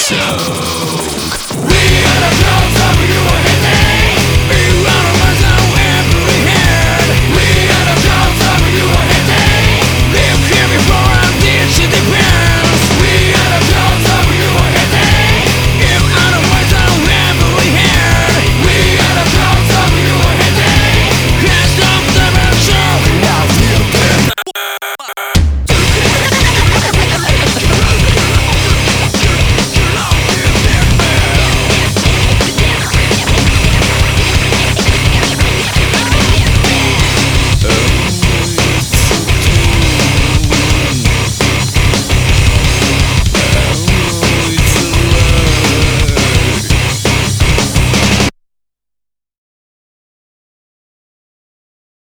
Show.